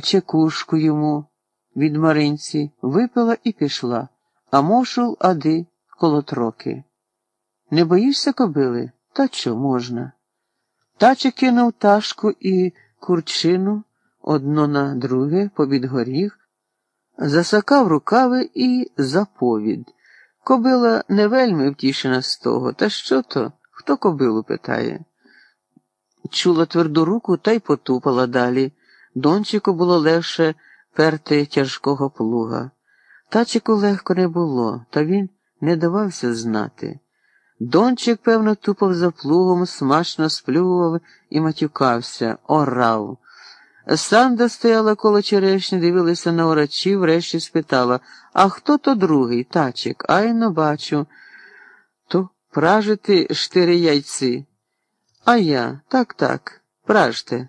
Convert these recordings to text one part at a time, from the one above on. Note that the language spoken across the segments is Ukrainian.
чекушку йому від Маринці, випила і пішла, а мошул ади коло троки. Не боїшся кобили? Та що можна? Таче кинув ташку і курчину одно на друге побід горіх, засакав рукави і заповід. Кобила не вельми втішена з того. Та що то? Хто кобилу питає? Чула тверду руку та й потупала далі. Дончику було легше перти тяжкого плуга. Тачику легко не було, та він не давався знати. Дончик, певно, тупав за плугом, смачно сплював і матюкався, орав. Санда стояла коло черешні, дивилася на орачі, врешті спитала А хто то другий, тачик? Айно бачу. То пражити штири яйці. А я, так, так, пражте.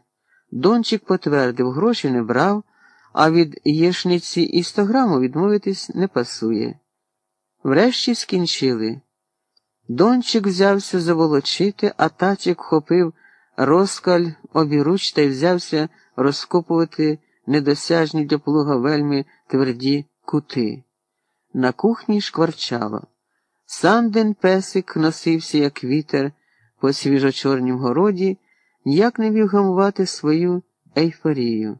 Дончик потвердив, гроші не брав, а від єшниці і сто граму відмовитись не пасує. Врешті скінчили. Дончик взявся заволочити, а тачик хопив розкаль обіруч та й взявся розкопувати недосяжні для плуга вельми тверді кути. На кухні шкварчало. Санден песик носився, як вітер, по свіжочорнім городі, ніяк не міг гамувати свою ейфорію.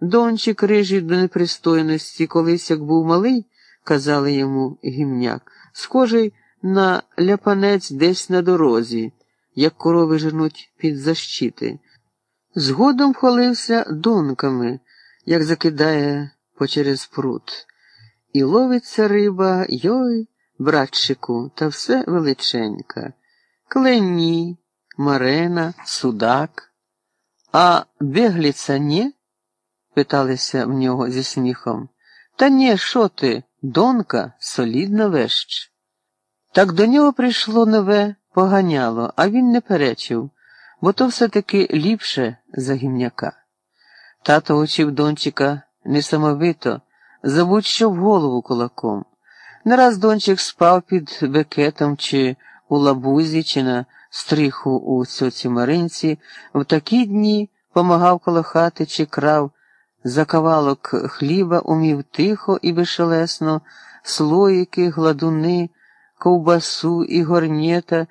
Дончик рижий до непристойності, колись як був малий, казали йому гімняк, схожий на ляпанець десь на дорозі, як корови женуть під защити. Згодом хвалився донками, як закидає по через прут. І ловиться риба, йой, братчику, та все величенька. Клені, марена, судак. А бегліця ні? питалися в нього зі сміхом. Та ні, що ти, донка, солідна вещ. Так до нього прийшло нове поганяло, а він не перечив, бо то все-таки ліпше за гімняка. Тато учив дончика несамовито, забудь що в голову кулаком. Не раз дончик спав під бекетом чи у лабузі, чи на стриху у цьоці Маринці, в такі дні помагав коло хати чи крав за кавалок хліба, умів тихо і безшелесно, слоїки, гладуни, ковбасу і горнєта,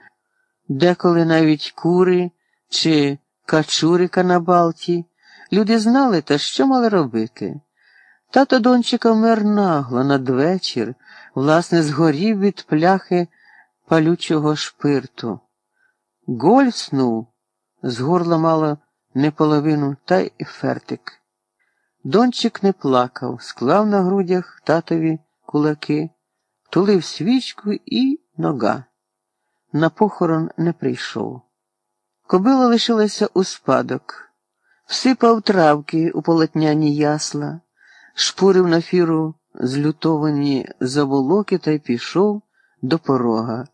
деколи навіть кури чи качурика на балті. Люди знали, та що мали робити. Тато дончика вмер нагло надвечір, власне, згорів від пляхи палючого шпирту. Гольснув, з горла мало не половину, та й фертик. Дончик не плакав, склав на грудях татові кулаки, тулив свічку і нога. На похорон не прийшов. Кобила лишилася у спадок, всипав травки у полотняні ясла, шпурив на фіру злютовані заволоки та й пішов до порога,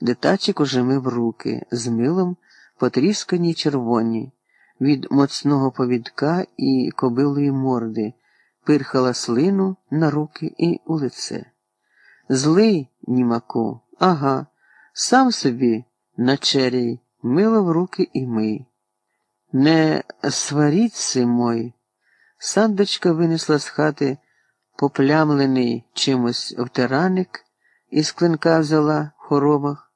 де тачик уже мив руки з милом потріскані червоні від моцного повідка і кобилої морди, пирхала слину на руки і у лице. Злий, німаку, ага, сам собі на черій мило руки і мий. Не сваріться мой. Сандочка винесла з хати поплямлений чимось втираник із клинка взяла в хоромах,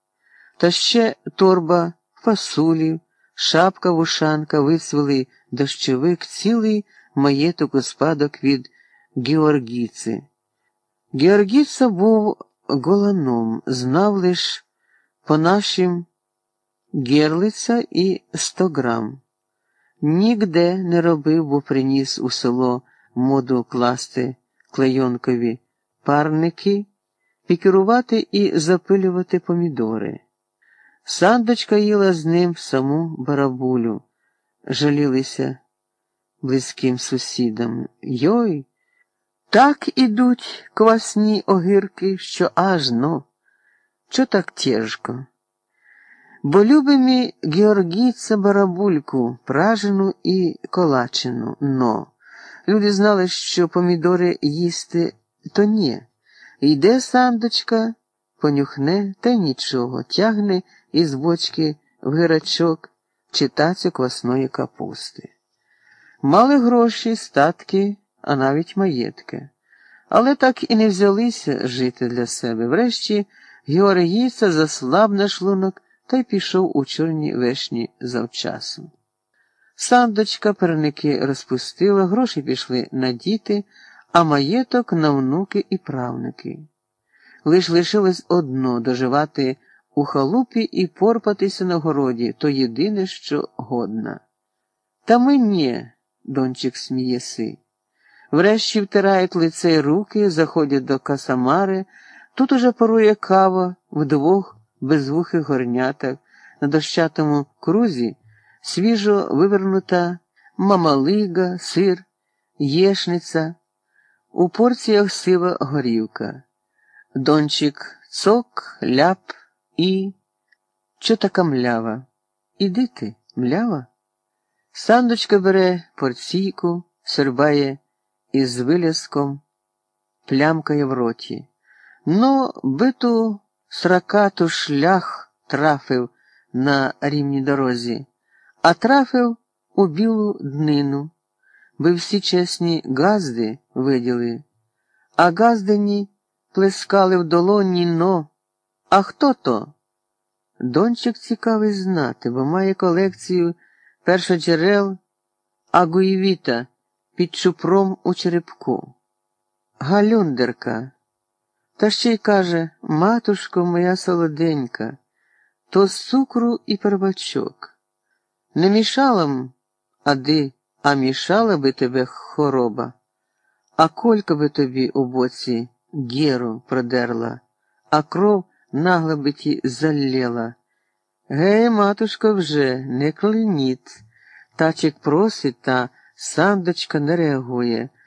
та ще торба фасулів шапка вушанка висвили дощовик цілий маєток у спадок від Георгіци. Георгіца був голаном, знав лиш по нашим герлиця і сто грам. Нігде не робив, бо приніс у село моду класти клейонкові парники, пікірувати і запилювати помідори. Сандочка їла з ним саму барабулю, жалілися близьким сусідам. Йой, так ідуть квасні огірки, що аж ну, що так тяжко. Бо любимі Георгійця барабульку, пражену і колачену, но. Люди знали, що помідори їсти то ні. Йде сандочка, понюхне та й нічого, тягне із бочки в гирачок чи тацю квасної капусти. Мали гроші, статки, а навіть маєтки. Але так і не взялися жити для себе. Врешті Георгійця заслаб на шлунок та й пішов у чорні вешні завчасом. Сандочка перники розпустила, гроші пішли на діти, а маєток на внуки і правнуки. Лиш лишилось одно доживати у халупі і порпатися на городі то єдине, що годна. Та ми ні, дончик смієси. Врешті втирають лице й руки, заходять до касамари, тут уже порує кава в двох безвухих горнятах, на дощатому крузі свіжо вивернута мамалига, сир, єшниця, у порціях сива горівка. Дончик цок, ляп і. Чо така млява? Іди ти, млява? Сандочка бере порційку, сербає із виляском, плямкає в роті. Ну, биту сракату шлях трафив на рівній дорозі, а трафив у білу днину, би всі чесні газди виділи, а газдені плескали в долоні но. А хто то? Дончик цікавий знати, бо має колекцію першоджерел Агуєвіта під чупром у черепку. Галюндерка. Та ще й каже матушко моя солоденька, то з цукру і первачок. Не мішала м, ади, а мішала би тебе хороба, а колька би тобі у боці геру продерла, а кров наглобиті би залєла. Гей, матушко, вже, не клиніть. Тачик просить, та сандочка не реагує.